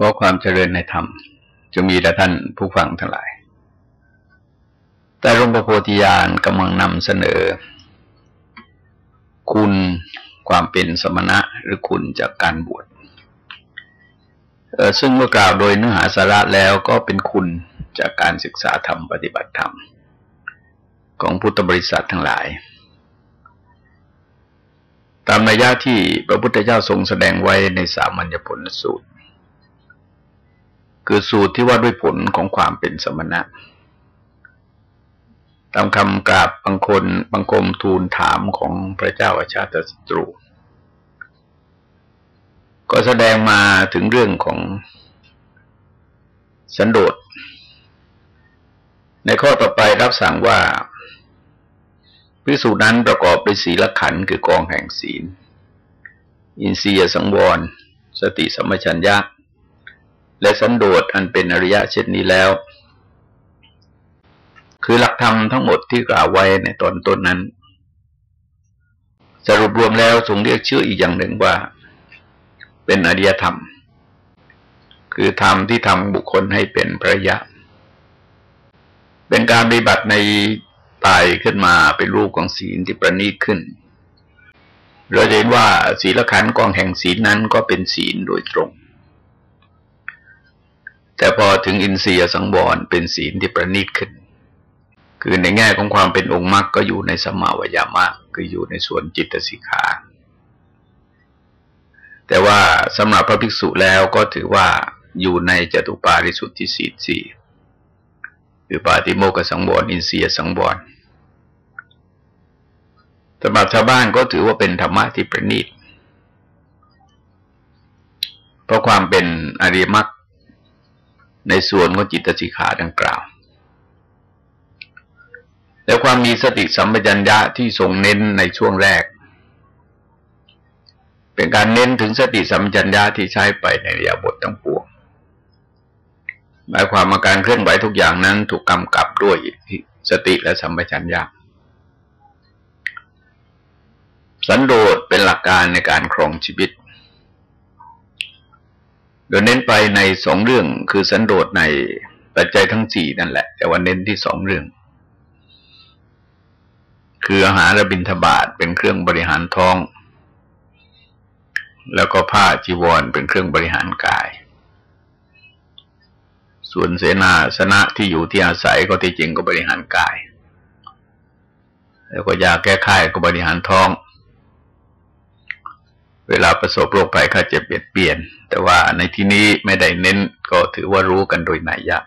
ราะความเจริญในธรรมจะมีแต่ท่านผู้ฟังทั้งหลาย แต่หลวงพ่อโพธิญาณกำลังนำเสนอ คุณความเป็นสมณะหรือคุณจากการบวชซึ่งเมื่อกล่าวโดยเนื้อหาสาระแล้วก็เป็นคุณจากการศึกษาธรรมปฏิบัติธรรม ของพุทธบริษัททั้งหลาย ตามนัยยะที่พระพุทธเจ้าทรงแสดงไว้ในสามัญญผลสูตร คือสูตรที่ว่าด้วยผลของความเป็นสมณะ ตามคำกราบบางคนบางคมทูลถามของพระเจ้าอาชาติศัตรู ก็แสดงมาถึงเรื่องของสันโดษ ในข้อต่อไปรับสั่งว่าพิสูจนั้นประกอบด้วยศีลขันคือกองแห่งศีล อินทรียสังวร สติสัมัชัญญะ และสันโดษอันเป็นอริยะเช่นนี้แล้ว คือหลักธรรมทั้งหมดที่กล่าวไว้ในตอนต้นนั้น สรุปรวมแล้วทรงเรียกชื่ออีกอย่างหนึ่งว่า เป็นอริยธรรม คือธรรมที่ทำบุคคลให้เป็นพระยะ เป็นการปฏิบัติในตายขึ้นมาเป็นรูปของศีลที่ประณีตขึ้นเราเห็นว่าศีลขันธ์กองแห่งศีลนั้นก็เป็นศีลโดยตรง แต่พอถึงอินทรียสังวรเป็นศีลที่ประณีตขึ้น คือในแง่ของความเป็นองค์มรรคก็อยู่ในสมาวยามะคืออยู่ในส่วนจิตสิกขา แต่ว่าสำหรับพระภิกษุแล้วก็ถือว่าอยู่ในจตุปาริสุทธิสีสี่คือปาติโมกสังวรอินเสียสังวรสำหรับชาวบ้านก็ถือว่าเป็นธรรมะที่ประณีตเพราะความเป็นอริมัก ในส่วนของจิตสิกขาดังกล่าวและความมีสติสัมปชัญญะที่ทรงเน้นในช่วงแรก เป็นการเน้นถึงสติสัมปชัญญะที่ใช้ไปในระยะบททั้งปวงหมายความว่าการเคลื่อนไหวทุกอย่างนั้นถูกกำกับด้วยสติและสัมปชัญญะสันโดษเป็นหลักการในการครองชีวิต โดยเน้นไปในสองเรื่องคือสันโดษในปัจจัยทั้งสี่นั่นแหละ แต่ว่าเน้นที่สองเรื่อง คืออาหารระบินทบาทเป็นเครื่องบริหารท้อง แล้วก็ผ้าจีวรเป็นเครื่องบริหารกาย ส่วนเสนาสนะที่อยู่ที่อาศัยก็ที่จริงก็บริหารกาย แล้วก็ยาแก้ไขก็บริหารท้อง เวลาประสบโรคภัยข้าเจ็บเบียดเบียน แต่ว่าในที่นี้ไม่ได้เน้นก็ถือว่ารู้กันโดยนัยยะ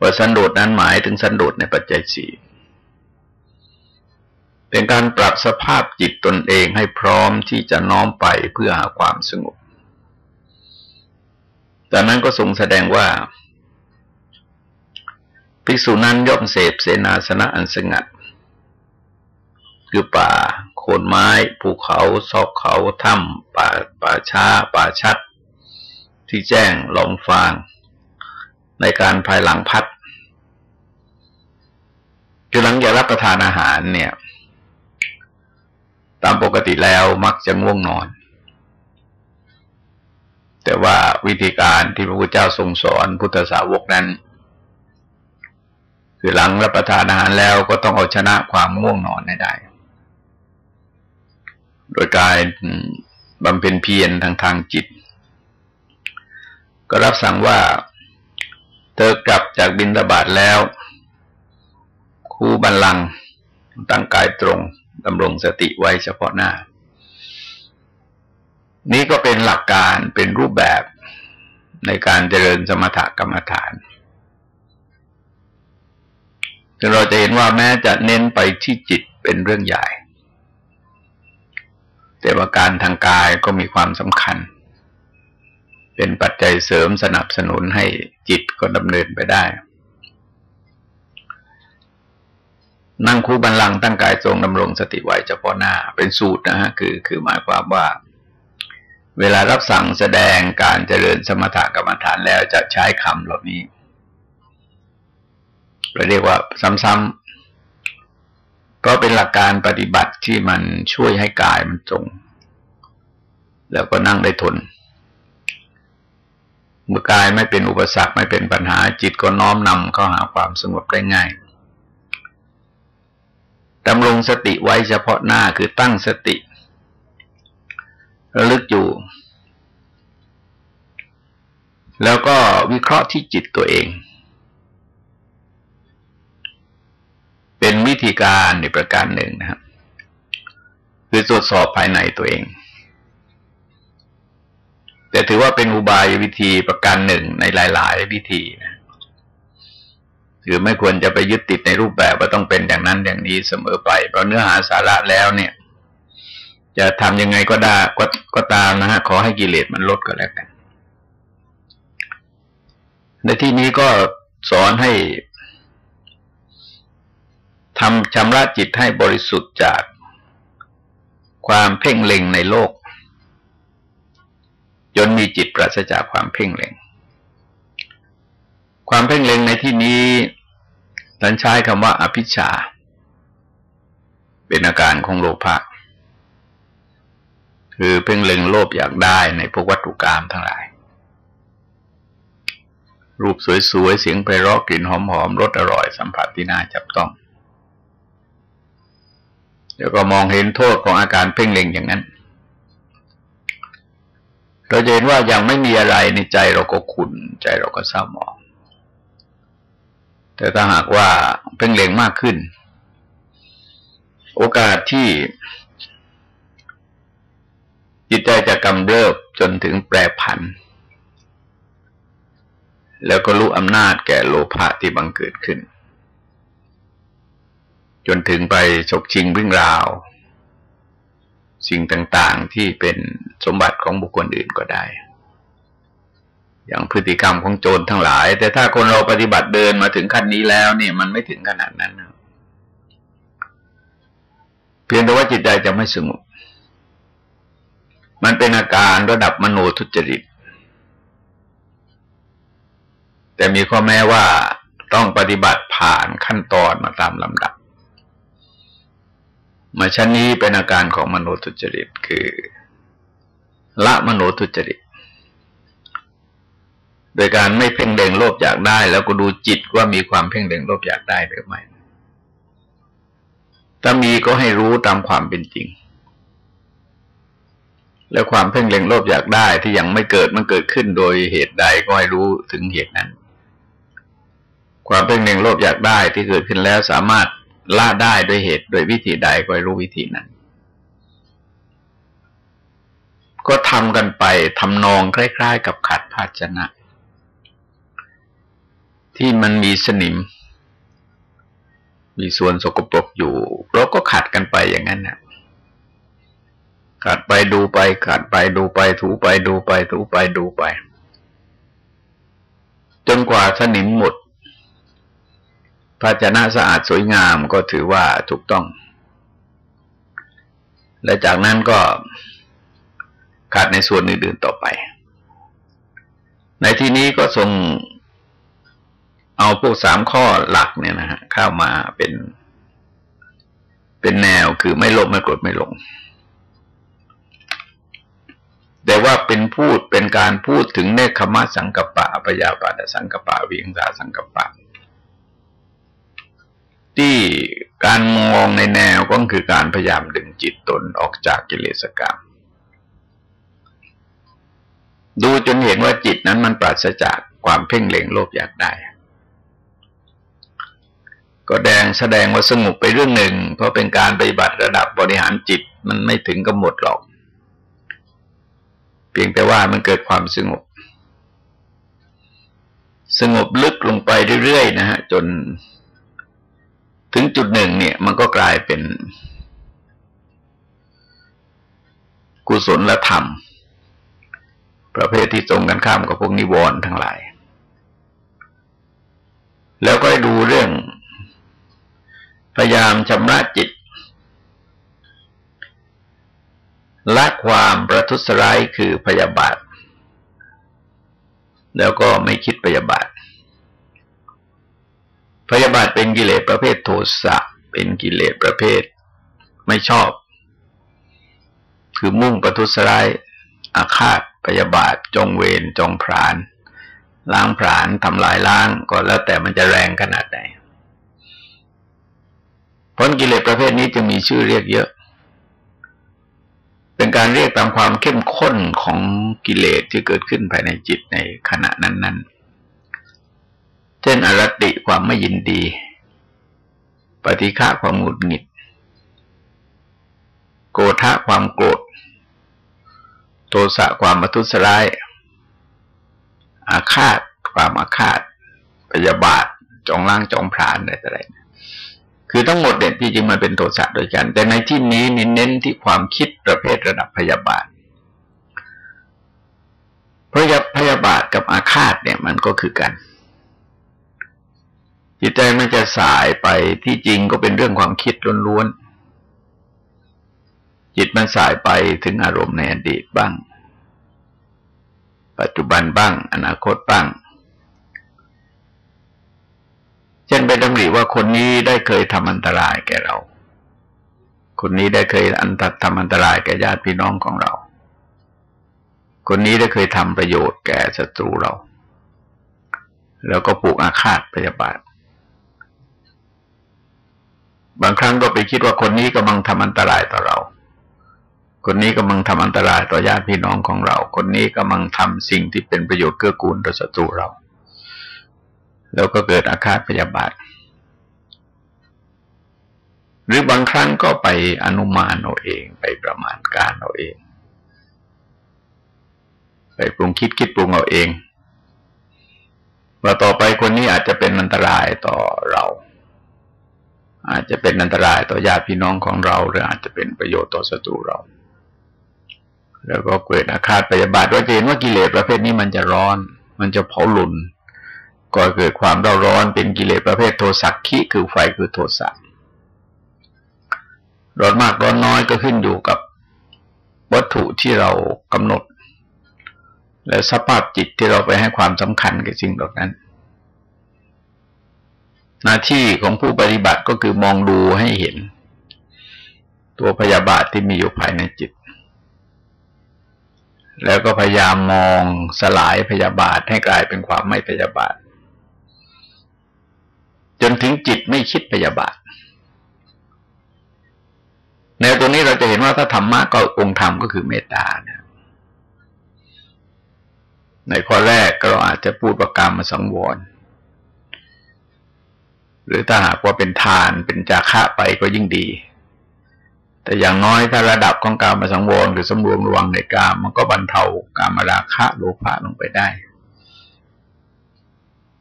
ว่าสันโดษนั้นหมายถึงสันโดษในปัจจัยสี่เป็นการปรับสภาพจิตตนเองให้พร้อมที่จะน้อมไปเพื่อหาความสงบจากนั้นก็ทรงแสดงว่า ภิกษุนั้นย่อมเสพเสนาสนะอันสงัด คือป่า โคนไม้ ภูเขาซอกเขาถ้ำป่าป่าช้า ป่าชัด ที่แจ้งลองฟาง ในการภายหลังพัดคือหลังจากรับประทานอาหารเนี่ย ตามปกติแล้วมักจะง่วงนอน แต่ว่าวิธีการที่พระพุทธเจ้าทรงสอนพุทธสาวกนั้น คือหลังรับประทานอาหารแล้วก็ต้องเอาชนะความง่วงนอนให้ได้ โดยการบำเพ็ญเพียรทางทางจิต ก็รับสั่งว่า เธอกลับจากบินตบาทแล้ว คู่บันลังตั้งกายตรงดำรงสติไว้เฉพาะหน้า นี่ก็เป็นหลักการเป็นรูปแบบในการเจริญสมถกรรมฐานเราจะเห็นว่าแม้จะเน้นไปที่จิตเป็นเรื่องใหญ่ แต่ว่าการทางกายก็มีความสำคัญ เป็นปัจจัยเสริมสนับสนุนให้จิตก็ดำเนินไปได้ นั่งคู่บันลังตั้งกายทรงดำรงสติไว้เฉพาะหน้าเป็นสูตรนะฮะคือคือหมายความว่า เวลารับสั่งแสดงการเจริญสมถกรรมฐานแล้วจะใช้คำเหล่านี้เราเรียกว่าซ้ำ ๆเพราะเป็นหลักการปฏิบัติที่มันช่วยให้กายมันตรง แล้วก็นั่งได้ทน เมื่อกายไม่เป็นอุปสรรคไม่เป็นปัญหาจิตก็น้อมนำเข้าหาความสงบได้ง่ายดำรงสติไว้เฉพาะหน้าคือตั้งสติ ระลึกอยู่ แล้วก็วิเคราะห์ที่จิตตัวเอง เป็นวิธีการในประการหนึ่งนะครับคือตรวจสอบภายในตัวเอง แต่ถือว่าเป็นอุบายวิธีประการหนึ่งในหลาย ๆ วิธีนะคือไม่ควรจะไปยึดติดในรูปแบบว่าต้องเป็นอย่างนั้นอย่างนี้เสมอไป เพราะเนื้อหาสาระแล้วเนี่ย จะทำยังไงก็ได้กก็ตามนะฮะขอให้กิเลสมันลดก็แล้วกัน ในที่นี้ก็สอนให้ ทำชำระจิตให้บริสุทธิ์จากความเพ่งเล็งในโลก จนมีจิตปราศจากความเพ่งเล็ง ความเพ่งเล็งในที่นี้ท่านใช้คำว่าอภิชา เป็นอาการของโลภะคือเพ่งเล็งโลภอยากได้ในพวกวัตถุกรรมทั้งหลาย รูปสวยๆ เสียงไพเราะกลิ่นหอมๆรสอร่อยสัมผัสที่น่าจับต้อง แล้วก็มองเห็นโทษของอาการเพ่งเล็งอย่างนั้น เราจะเห็นว่ายังไม่มีอะไรในใจเราก็ขุนใจเราก็เศร้าหมอง แต่ถ้าหากว่าเพ่งเล็งมากขึ้น โอกาสที่จิตใจจะกำเริบจนถึงแปรผัน แล้วก็รู้อำนาจแก่โลภะที่บังเกิดขึ้น จนถึงไปฉกชิงวิ่งราว สิ่งต่างๆที่เป็นสมบัติของบุคคลอื่นก็ได้ อย่างพฤติกรรมของโจรทั้งหลาย แต่ถ้าคนเราปฏิบัติเดินมาถึงขั้นนี้แล้วเนี่ยมันไม่ถึงขนาดนั้นนะเพียงแต่ว่าจิตใจจะไม่สงบมันเป็นอาการระดับมโนทุจริต แต่มีข้อแม้ว่าต้องปฏิบัติผ่านขั้นตอนมาตามลำดับ มาชั้นนี้เป็นอาการของมโนทุจริตคือ ละมโนทุจริต โดยการไม่เพ่งเล็งโลภอยากได้ แล้วก็ดูจิตว่ามีความเพ่งเล็งโลภอยากได้หรือไม่ถ้ามีก็ให้รู้ตามความเป็นจริง แล้วความเพ่งเล็งโลภอยากได้ที่ยังไม่เกิดมันเกิดขึ้นโดยเหตุใดก็ให้รู้ถึงเหตุนั้น ความเพ่งเล็งโลภอยากได้ที่เกิดขึ้นแล้วสามารถ ละได้โดยเหตุโดยวิธีใดก็รู้วิธีนั้น ก็ทำกันไปทำนองคล้ายๆ กับขัดภาชนะ ที่มันมีสนิม มีส่วนสกปรกอยู่เราก็ขัดกันไปอย่างนั้นนะขัดไปดูไปขัดไปดูไป ถูไปดูไป ถูไปดูไป จนกว่าสนิมหมด ภาชนะสะอาดสวยงามก็ถือว่าถูกต้อง และจากนั้นก็ขาดในส่วนอื่นๆต่อไป ในที่นี้ก็ทรงเอาพวกสามข้อหลักเนี่ยนะฮะเข้ามาเป็น เป็นแนวคือไม่ลบไม่กดไม่ลง แต่ว่าเป็นพูดเป็นการพูดถึงเนคขมะสังกปะปยาปาดสังกปะวิงสาสังกปะ ที่การมองในแนวก็คือการพยายามดึงจิตตนออกจากกิเลสกรรม ดูจนเห็นว่าจิตนั้นมันปราศจากความเพ่งเล็งโลภอยากได้ ก็แดงแสดงว่าสงบไปเรื่องหนึ่ง เพราะเป็นการปฏิบัติระดับบริหารจิตมันไม่ถึงกับหมดหรอก เพียงแต่ว่ามันเกิดความสงบ สงบลึกลงไปเรื่อยๆนะฮะจน ถึงจุดหนึ่งเนี่ย มันก็กลายเป็น กุศลและธรรม ประเภทที่ตรงกันข้ามกับพวกนิวรณ์ทั้งหลาย แล้วก็ดูเรื่อง พยายามชำระจิตละความประทุษร้ายคือพยาบาท แล้วก็ไม่คิดพยาบาท พยาบาทเป็นกิเลสประเภทโทสะเป็นกิเลสประเภทไม่ชอบ คือมุ่งประทุษร้ายอาฆาตพยาบาทจงเวรจงพราน ล้างผลาญทำลายล้างก็แล้วแต่มันจะแรงขนาดไหนผลกิเลสประเภทนี้จะมีชื่อเรียกเยอะ เป็นการเรียกตามความเข้มข้นของกิเลสที่เกิดขึ้นภายในจิตในขณะนั้นๆ เช่นอรติความไม่ยินดี ปฏิฆะความหงุดหงิด โกธะความโกรธ โทสะความมาทุสร้าย อาฆาตความอาฆาตพยาบาทจองล่างจองพรานอะไรต่ออะไรคือทั้งหมดเนี่ยที่จริงมันเป็นโทสะโดยกัน แต่ในที่นี้เน้นที่ความคิดประเภทระดับพยาบาทเพราะพยาบาทกับอาฆาตเนี่ยมันก็คือกัน จิตใจมันจะสายไปที่จริงก็เป็นเรื่องความคิดล้วนๆ จิตมันสายไปถึงอารมณ์ในอดีตบ้าง ปัจจุบันบ้าง อนาคตบ้าง เช่นไปดำริว่าคนนี้ได้เคยทำอันตรายแก่เรา คนนี้ได้เคยอันตทำอันตรายแก่ญาติพี่น้องของเรา คนนี้ได้เคยทำประโยชน์แก่ศัตรูเราแล้วก็ปลูกอาฆาตพยาบาท บางครั้งก็ไปคิดว่าคนนี้กำลังทำอันตรายต่อเรา คนนี้กำลังทำอันตรายต่อญาติพี่น้องของเรา คนนี้กำลังทำสิ่งที่เป็นประโยชน์เกื้อกูลต่อศัตรูเรา แล้วก็เกิดอาฆาตพยาบาท หรือบางครั้งก็ไปอนุมานเอาเองไปประมาณการเอาเอง ไปปรุงคิดคิดปรุงเอาเองว่าต่อไปคนนี้อาจจะเป็นอันตรายต่อเรา อาจจะเป็นอันตรายต่อญาติพี่น้องของเรา หรืออาจจะเป็นประโยชน์ต่อศัตรูเรา แล้วก็เกิดอาฆาตพยาบาทว่าจะเห็นว่ากิเลสประเภทนี้มันจะร้อน มันจะเผาหลุนก็เกิดความเร่าร้อนเป็นกิเลสประเภทโทสักขีคือไฟคือโทสะร้อนมากร้อนน้อยก็ขึ้นอยู่กับวัตถุที่เรากำหนด และสภาพจิตที่เราไปให้ความสำคัญกับสิ่งเหล่านั้น หน้าที่ของผู้ปฏิบัติก็คือมองดูให้เห็น ตัวพยาบาทที่มีอยู่ภายในจิต แล้วก็พยายามมองสลายพยาบาทให้กลายเป็นความไม่พยาบาท จนถึงจิตไม่คิดพยาบาทในตรงนี้เราจะเห็นว่าถ้าธรรมะก็องค์ธรรมก็คือเมตตานะในข้อแรกเราอาจจะพูดประกรรมาสังวร หรือถ้าหากว่าเป็นทานเป็นจาคะไปก็ยิ่งดี แต่อย่างน้อยถ้าระดับของการมาสังวรหรือสำรวมระวังในกามมันก็บรรเทาการมาราคะโลภะลงไปได้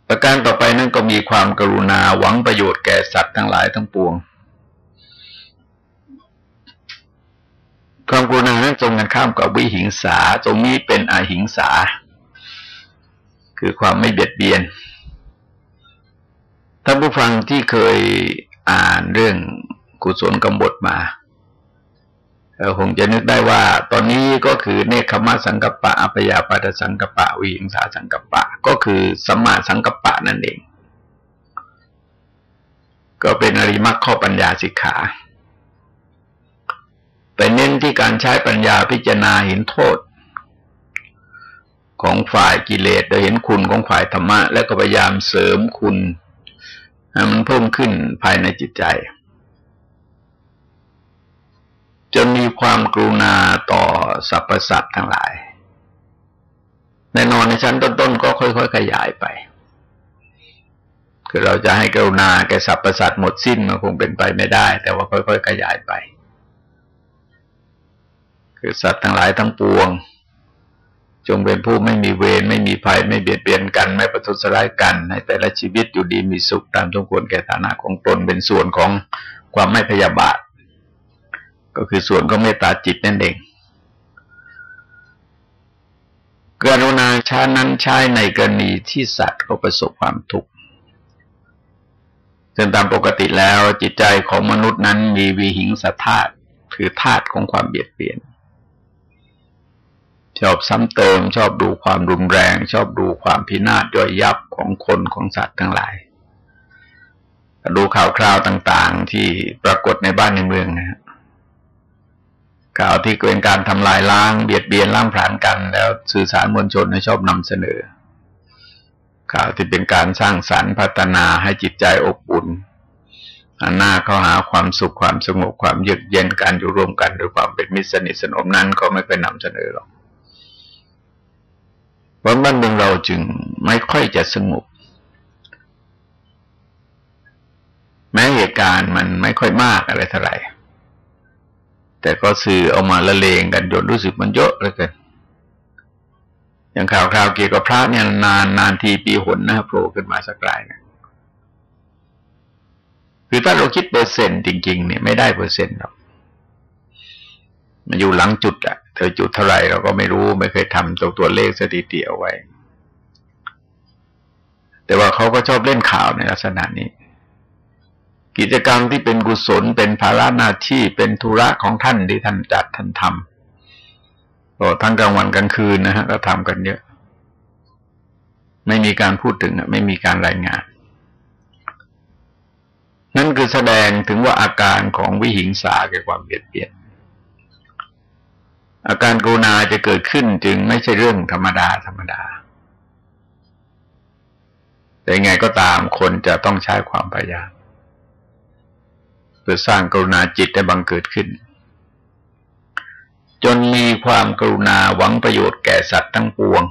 ประการต่อไปนั่นก็มีความกรุณาหวังประโยชน์แก่สัตว์ทั้งหลายทั้งปวง ความกรุณานั้นตรงกันข้ามกับวิหิงสา ตรงนี้เป็นอหิงสา คือความไม่เบียดเบียนานผู้ฟังที่เคยอ่านเรื่องกุศลกำบทมาคงจะนึกได้ว่า ตอนนี้ก็คือเนคขมาสังกปะอัปยาปัตสังกปะวิหิงสาสังกปะ ก็คือสัมมาสังกปะนั่นเอง ก็เป็นอริมักข้อปัญญาสิกขาไปเน้นที่การใช้ปัญญาพิจารณาเห็นโทษ ของฝ่ายกิเลสโดยเห็นคุณของฝ่ายธรรมะ และก็พยายามเสริมคุณ มันเพิ่มขึ้นภายในจิตใจ จนมีความกรุณาต่อสรรพสัตว์ทั้งหลาย แน่นอนในชั้นต้นๆก็ค่อยๆขยายไป คือเราจะให้กรุณาแก่สรรพสัตว์หมดสิ้นมันคงเป็นไปไม่ได้ แต่ว่าค่อยๆขยายไป คือสัตว์ทั้งหลายทั้งปวง จงเป็นผู้ไม่มีเวรไม่มีภัย ไม่เบียดเบียนกัน ไม่ประทุษร้ายกัน ในแต่ละชีวิตอยู่ดีมีสุขตามสมควรแก่ฐานะของตนเป็นส่วนของความไม่พยาบาท ก็คือส่วนของเมตตาจิตนั่นเองกรุณาชานั้นใช้ในกรณีที่สัตว์เขาประสบความทุกข์ซึ่งตามปกติแล้วจิตใจของมนุษย์นั้นมีวิหิงสธาตุคือธาตุของความเบียดเบียน ชอบซ้ำเติม ชอบดูความรุนแรง ชอบดูความพินาศย่อยยับของคนของสัตว์ทั้งหลาย ดูข่าวคราวต่าง ๆ ที่ปรากฏในบ้านในเมืองนะครับข่าวที่เกิดการทำลายล้าง เบียดเบียนล้างผลาญกัน แล้วสื่อสารมวลชนชอบนำเสนอ ข่าวที่เป็นการสร้างสรรค์พัฒนาให้จิตใจอบอุ่นหน้าเข้าหาความสุขความสงบความเยือกเย็นการอยู่ร่วมกันด้วยความเป็นมิตรสนิทสนมนั้นก็ไม่เคยนำเสนอหรอก เพราะบ้านเมืองเราจึงไม่ค่อยจะสงบแม้เหตุการณ์มันไม่ค่อยมากอะไรเท่าไหร่ แต่ก็สื่อเอามาละเลงกันจนรู้สึกมันเยอะเลยเกินอย่างข่าวคราวเกี่ยวกับพระเนี่ยนานนานทีปีหนนะโผล่ขึ้นมาสักรายนะคือถ้าเราคิดเปอร์เซ็นต์จริง ๆ เนี่ยไม่ได้เปอร์เซ็นต์หรอก มันอยู่หลังจุดอะเธอจุดเท่าไหร่เราก็ไม่รู้ไม่เคยทำตัวตัวเลขสถิติเอาไว้ แต่ว่าเขาก็ชอบเล่นข่าวในลักษณะนี้ กิจกรรมที่เป็นกุศลเป็นภาระหน้าที่เป็นธุระของท่านที่ท่านจัดท่านทำก็ทั้งกลางวันกลางคืนนะฮะก็ทำกันเยอะ ไม่มีการพูดถึงไม่มีการรายงานนั่นคือแสดงถึงว่าอาการของวิหิงสาเกี่ยวกับความเบียดเบียน อาการกรุณาจะเกิดขึ้นจึงไม่ใช่เรื่องธรรมดาธรรมดา แต่ไงก็ตามคนจะต้องใช้ความพยายามเพื่อสร้างกรุณาจิตให้บังเกิดขึ้น จนมีความกรุณาหวังประโยชน์แก่สัตว์ทั้งปวง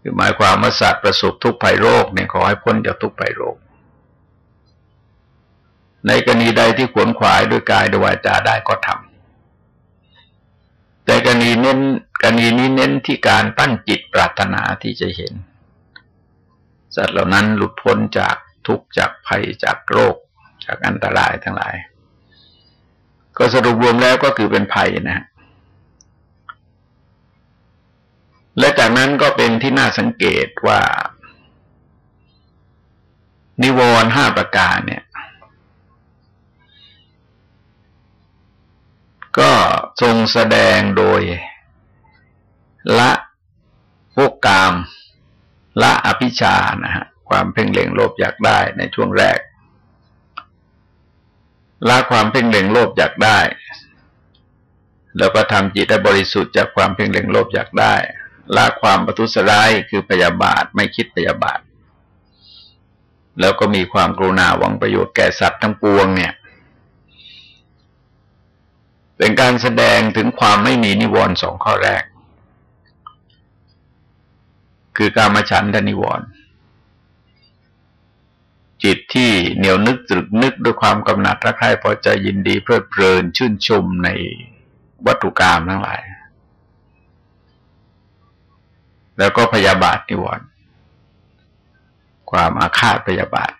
คือหมายความว่าสัตว์ประสบทุกข์ภัยโรคเนี่ยขอให้พ้นจากทุกข์ภัยโรค ในกรณีใดที่ขวนขวายด้วยกายด้วยวาจาได้ก็ทำ แต่กรณีเน้นกรณีนี้เน้นที่การตั้งจิตปรารถนาที่จะเห็น สัตว์เหล่านั้นหลุดพ้นจากทุกข์จากภัยจากโรค จากอันตรายทั้งหลาย ก็สรุปรวมแล้วก็คือเป็นภัยนะฮะและจากนั้นก็เป็นที่น่าสังเกตว่า นิวรณ์ห้าประการเนี่ย ก็ทรงแสดงโดย ละพวกกาม ละอภิชานะฮะความเพ่งเล็งโลภอยากได้ในช่วงแรก ละความเพ่งเล็งโลภอยากได้ แล้วก็ทำจิตให้บริสุทธิ์จากความเพ่งเล็งโลภอยากได้ละความประทุษร้ายคือพยาบาทไม่คิดพยาบาท แล้วก็มีความกรุณาหวังประโยชน์แก่สัตว์ทั้งปวงเนี่ย เป็นการแสดงถึงความไม่มีนิวรณ์สองข้อแรก คือการมาฉันทนิวรณ์จิตที่เหนียวนึกตรึกนึกด้วยความกำหนัดรักใคร่พอใจยินดีเพลิดเพลินชื่นชมในวัตถุกรรมทั้งหลาย แล้วก็พยาบาทนิวรณ์ความอาฆาตพยาบาท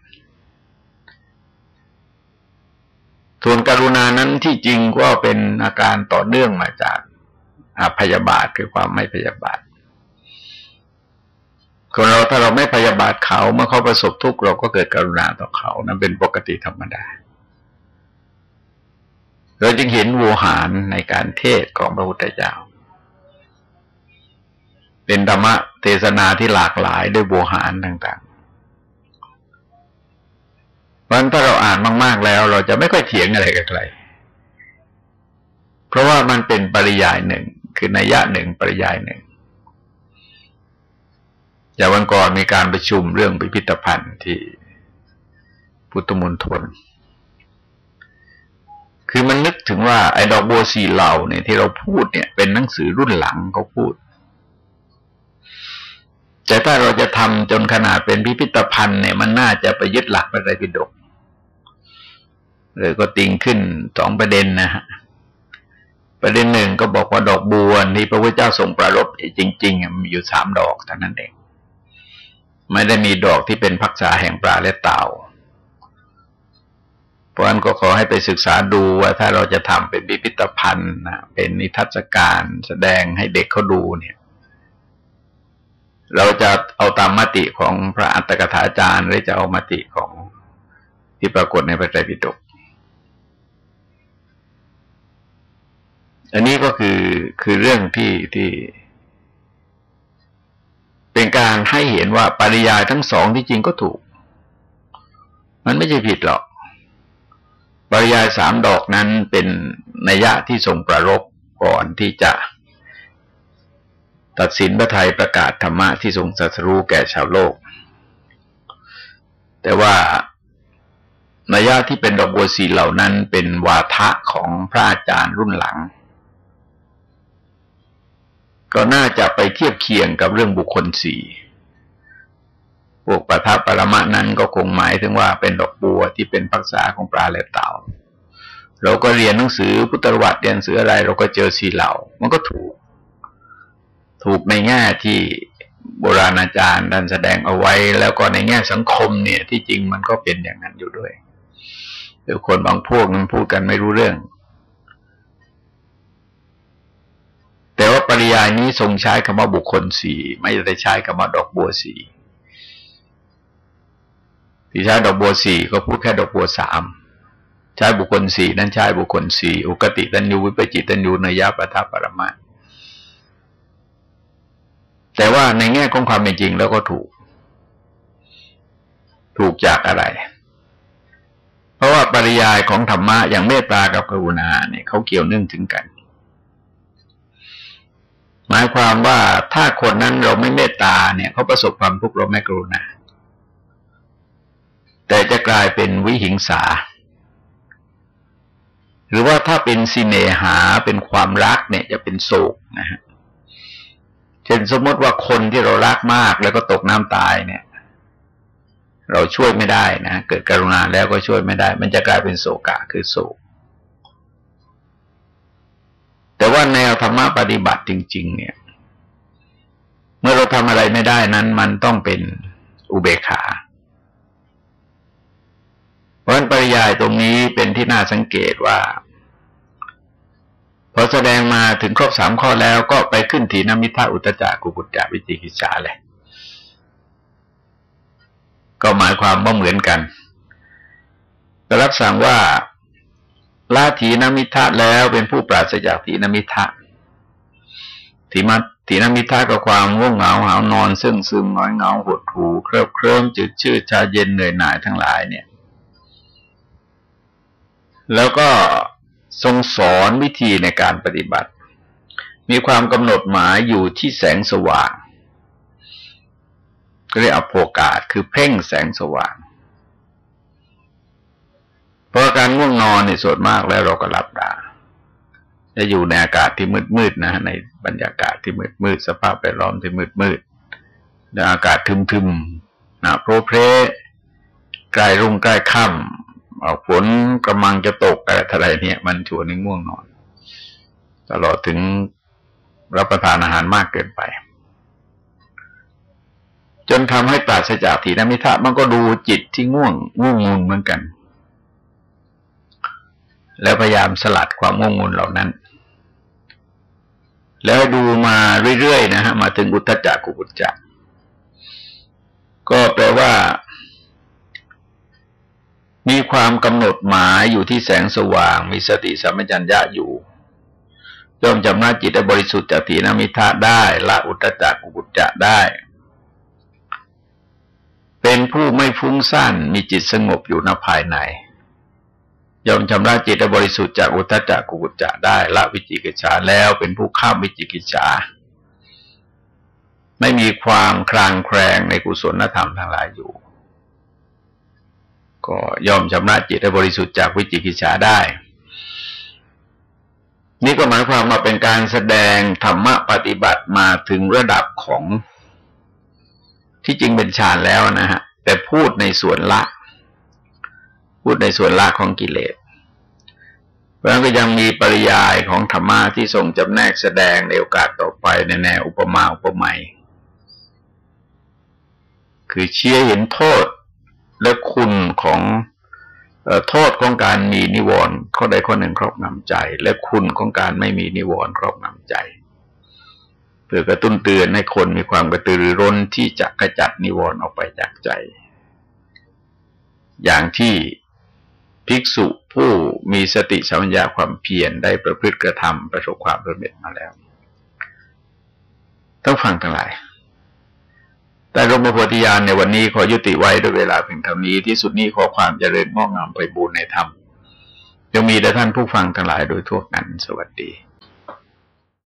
ส่วนกรุณานั้นที่จริงก็เป็นอาการต่อเนื่องมาจากอพยาบาทคือความไม่พยาบาทคนเราถ้าเราไม่พยาบาทเขาเมื่อเขาประสบทุกข์เราก็เกิดกรุณาต่อเขานั้นเป็นปกติธรรมดา เราจึงเห็นโวหารในการเทศของพระพุทธเจ้า เป็นธรรมะเทศนาที่หลากหลายด้วยโวหารต่าง ราะฉะนั้นถ้าเราอ่านมากๆแล้ว เราจะไม่ค่อยเถียงอะไรกับใคร เพราะว่ามันเป็นปริยายหนึ่ง คือนัยยะหนึ่งปริยายหนึ่งอย่างวันก่อนมีการประชุมเรื่องพิพิธภัณฑ์ที่พุทธมณฑลคือมันนึกถึงว่าไอ้ดอกบัวสีเหล่าเนี่ยที่เราพูดเนี่ย เป็นหนังสือรุ่นหลังเขาพูด แต่ถ้าเราจะทำจนขนาดเป็นพิพิธภัณฑ์เนี่ย มันน่าจะไปยึดหลักพระไตรปิฎก หรือก็ติงขึ้นสองประเด็นนะฮะประเด็นหนึ่งก็บอกว่าดอกบัวที่พระพุทธเจ้าทรงประรบจริง ๆ มีอยู่สามดอกเท่านั้นเอง ไม่ได้มีดอกที่เป็นพักษาแห่งปลาและเต่าเพราะนั้นก็ขอให้ไปศึกษาดูว่าถ้าเราจะทำเป็นพิพิธภัณฑ์นะเป็นนิทรรศการแสดงให้เด็กเขาดูเนี่ย เราจะเอาตามมติของพระอัตถกถาจารย์ หรือจะเอามติของที่ปรากฏในพระไตรปิฎก อันนี้ก็คือคือเรื่องที่ที่ เป็นการให้เห็นว่าปริยายทั้งสองที่จริงก็ถูก มันไม่ใช่ผิดหรอก ปริยายสามดอกนั้นเป็นนัยยะที่ทรงประรบก่อนที่จะ ตัดสินพระไทยประกาศธรรมะที่ทรงสัสรู้แก่ชาวโลก แต่ว่านัยยะที่เป็นดอกบัวสีเหล่านั้นเป็นวาทะของพระอาจารย์รุ่นหลัง ก็น่าจะไปเทียบเคียงกับเรื่องบุคคลสี่พวกปทับปรมะนั้นก็คงหมายถึงว่าเป็นดอกบัวที่เป็นพักษาของปลาและเต่า เราก็เรียนหนังสือพุทธวัตรเรียนหนังสืออะไร เราก็เจอสีเหล่า มันก็ถูก ถูกในแง่ที่โบราณอาจารย์ดันแสดงเอาไว้ แล้วก็ในแง่สังคมเนี่ย ที่จริงมันก็เป็นอย่างนั้นอยู่ด้วยเดี๋ยวคนบางพวกมันพูดกันไม่รู้เรื่อง แต่ว่าป ริยายนี้ทรงใช้คำว่าบุคคลสี่ไม่ได้ใช้คำว่าดอกบัวสี่ที่ใช้ดอกบัวสี่ก็พูดแค่ดอกบัวสามใช้บุคคลสี่นั้นใช้บุคคลสี่อุกติตันยูวิปจิตันยูนยาปะทัปรมาแต่ว่าในแง่ของความเป็นจริงแล้วก็ถูก ถูกจากอะไร เพราะว่าปริยายของธรรมะอย่างเมตตากับกรุณาเนี่ยเขาเกี่ยวเนื่องถึงกัน มายความว่าถ้าคนนั้นเราไม่เมตตาเนี่ยเขาประสบความทุกข์เราไม่กรุณาแต่จะกลายเป็นวิหิงสา หรือว่าถ้าเป็นสิเนหาเป็นความรักเนี่ยจะเป็นโศกนะฮะเช่นสมมติว่าคนที่เรารักมากแล้วก็ตกน้ำตายเนี่ย เราช่วยไม่ได้นะ เกิดกรุณาแล้วก็ช่วยไม่ได้ มันจะกลายเป็นโศกะคือโศก แต่ว่าแนวธรรมะปฏิบัติจริง ๆ เนี่ย เมื่อเราทำอะไรไม่ได้นั้น มันต้องเป็นอุเบกขา เพราะฉะนั้นปริยายตรงนี้เป็นที่น่าสังเกตว่า พอแสดงมาถึงครบสามข้อแล้วก็ไปขึ้นทีนมิทาอุตจักกุกุจจาวิจิกิจฉาเลยก็หมายความว่าเหมือนกันก็รับสั่งว่า ลาถีนมิทะแล้วเป็นผู้ปราศจากถีนมิทะถีมาถีนมิทะก็ความง่วงเหงาหานอนซึ่งซึมน้อยเหงาหดหูเคลิบเคลิ้มจืดชืดชาเย็นเหนื่อยหน่ายทั้งหลายเนี่ย แล้วก็ทรงสอนวิธีในการปฏิบัติ มีความกำหนดหมายอยู่ที่แสงสว่างเรียกอโภกาศคือเพ่งแสงสว่าง เพราะการง่วงนอนในส่วนมากแล้วเราก็หลับตาจะอยู่ในอากาศที่มืดมืดนะ ในบรรยากาศที่มืดมืดสภาพแวดล้อมที่มืดมืดในอากาศทึมๆนะโปรเพลใกล้รุ่งใกล้ค่ำฝนกำลังจะตกอะไรอะไรเนี่ย มันชวนให้ง่วงนอน ตลอดถึงรับประทานอาหารมากเกินไป จนทำให้ปราศจากถีนมิทะมันก็ดูจิตที่ง่วงง่วงงุนเหมือนกัน แล้วพยายามสลัดความง่วงงุนเหล่านั้น แล้วดูมาเรื่อยๆนะฮะมาถึงอุตจักกุบุจจะก็แปลว่า มีความกำหนดหมายอยู่ที่แสงสว่าง มีสติสัมปชัญญะอยู่ย่อมจำหน้าจิตบริสุทธิ์จากถีนมิทะได้ละอุตจักกุจจะได้ เป็นผู้ไม่ฟุ้งซ่านมีจิตสงบอยู่ณภายใน ยอมชำระจิตบริสุทธิ์จากอุตจักกุจจะได้ละวิจิกิจฉาแล้วเป็นผู้ข้ามวิจิกิจฉาไม่มีความคลางแคลงในกุศลธรรมทั้งหลายอยู่ ก็ย่อมชำระจิตให้บริสุทธิ์จากวิจิกิจฉาได้ นี่ก็หมายความว่าเป็นการแสดงธรรมะปฏิบัติมาถึงระดับของที่จริงเป็นฌานแล้วนะฮะ แต่พูดในส่วนละ พูดในส่วนละของกิเลสเพราะนั้นก็ยังมีปริยายของธรรมะที่ทรงจำแนกแสดงในโอกาสต่อไปในแนวอุปมาอุปไมยคือเชี่ยเห็นโทษและคุณของโทษของการมีนิวรณ์ข้อใดข้อหนึ่งครอบงำใจ และคุณของการไม่มีนิวรณ์ครอบงำใจเพื่อกระตุ้นเตือนให้คนมีความกระตือรือร้นที่จะกระจัดนิวรณ์ออกไปจากใจ อย่างที่ ภิกษุผู้มีสติสัมปญญะความเพียรได้ประพฤติกระทำประสบความสำเร็จมาแล้วต้องฟังทั้งหลาย แต่หลวงพ่อโพธิญาณในวันนี้ขอยุติไว้ด้วยเวลาเพียงเท่านี้ที่สุดนี้ขอความเจริญงอกงามไปบูรณนธรรมยังมีแต่ท่านผู้ฟังทั้งหลายโดยทั่วกันสวัสดี